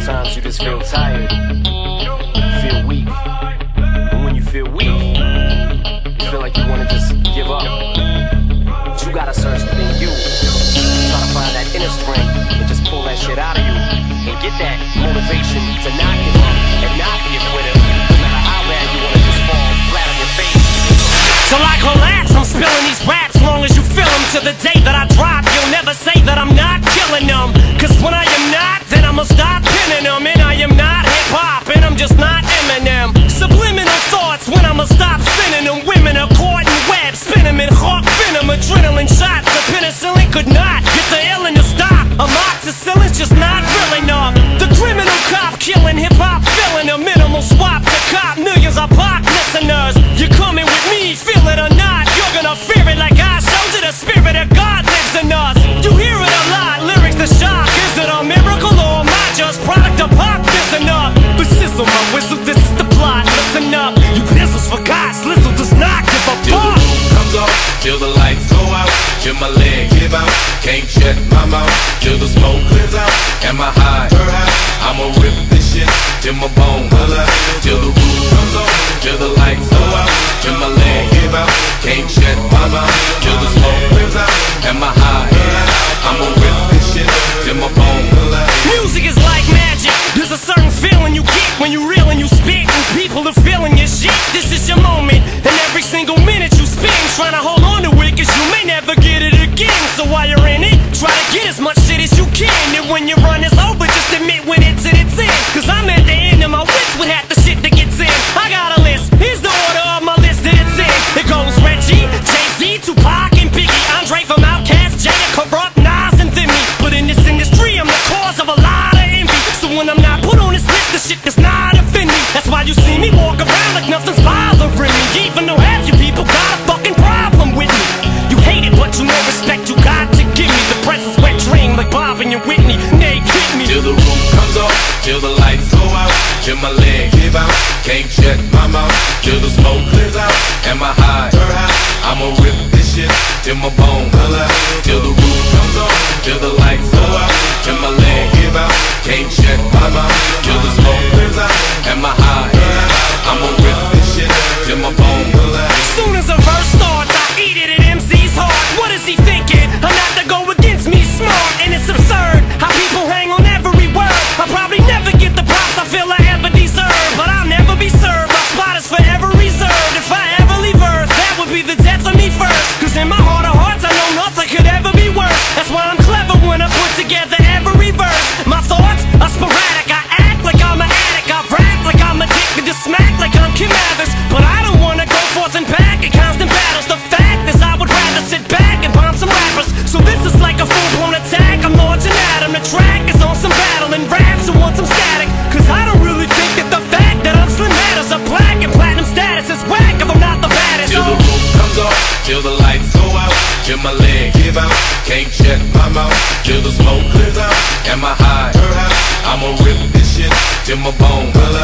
Sometimes you just feel tired, feel weak. And when you feel weak, you feel like you wanna just give up. But you gotta search within you. Try to find that inner strength and just pull that shit out of you. And get that motivation to not give up and not be a quitter. No matter how bad you wanna just fall flat on your face. Collapse, I'm spilling these long as you the day. bizzle, this is the plot. Listen up, you bizzles forgot. Slizzle does not give a till the The comes off, till the lights go out, till my leg give out. Can't shut my mouth till the smoke clears out. Am I high? I'ma rip this shit till my bone color. nothing's bothering me Even though half you people got a fucking problem with me. You hate it, but you know respect you got to give me The presence wet dream like Bob and your Whitney. Nate, hit me. Till the roof comes off, till the lights go out Till my leg give out, can't shut my mouth Till the smoke clears out, and my high turn out, I'ma rip this shit, till my bone color Till the roof comes off, till the in my bones.